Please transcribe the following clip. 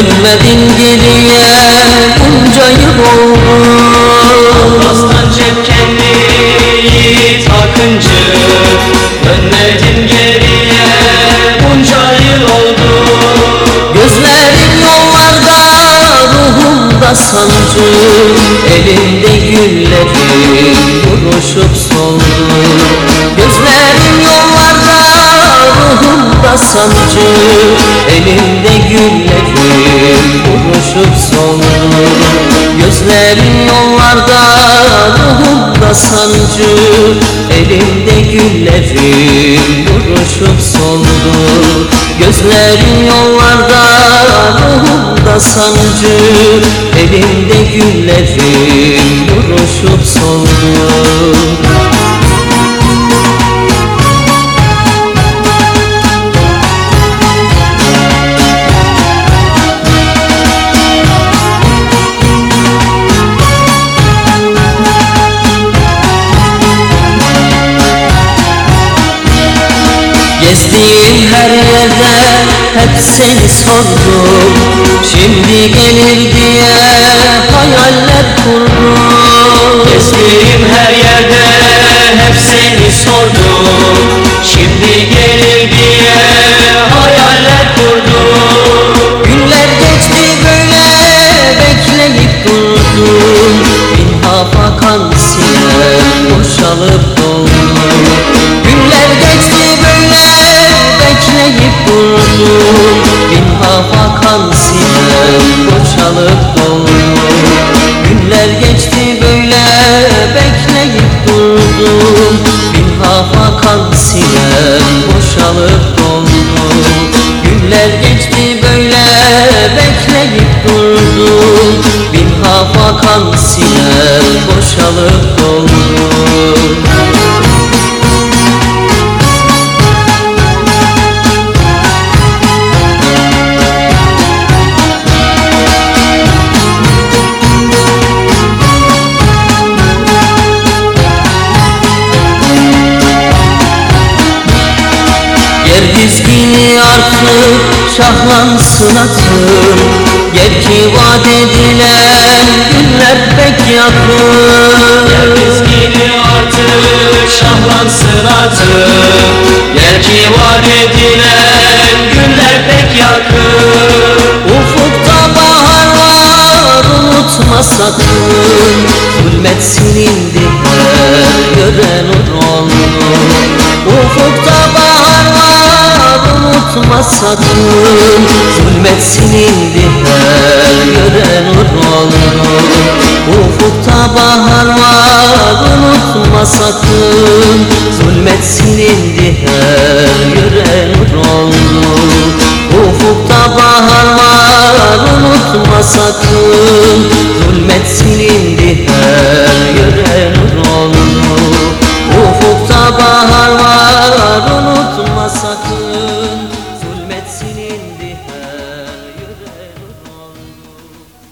Dönmedin geriye bunca yıl oldu Aslan cepkenli yiğit Akıncı Dönmedin geriye bunca yıl oldu. Gözlerin yollarda ruhumda sancı. Elinde güllerin vuruşup soldu. Gözlerin yollarda ruhumda sancı. Elinde vuruşup soldu Gözlerin yollarda ruhumda sancı Elinde güllerin vuruşup soldu Gözlerin yollarda ruhumda sancı Elinde güllerin vuruşup soldu Gezdiğim her yerde hep seni sordum. Şimdi gelir diye hayaller kurdum. Gezdiğim her yerde hep seni sordum. Şimdi gelir diye hayaller kurdum. Günler geçti böyle bekleyip durdum. Bin hafakan sinem boşalıp doldu Bin hafakan sinem boşalıp doldu Günler geçti böyle bekleyip durdum. Bin hafakan sinem boşalıp doldu Günler geçti böyle bekleyip durdum. Bin hafakan sinem boşalıp doldu artık şahlansın atım Yer ki vaat edilen günler pek yakın. Dizgini artık şahlansın artık Gel ki var edilen günler pek yakın. Ufukta bahar var unutma sakın. Zulmet silindi her gören sakın Zulmet silindi her gören oldu Ufukta bahar var unutma sakın. Zulmet silindi her gören oldu Ufukta bahar var unutma sakın. Zulmet silindi her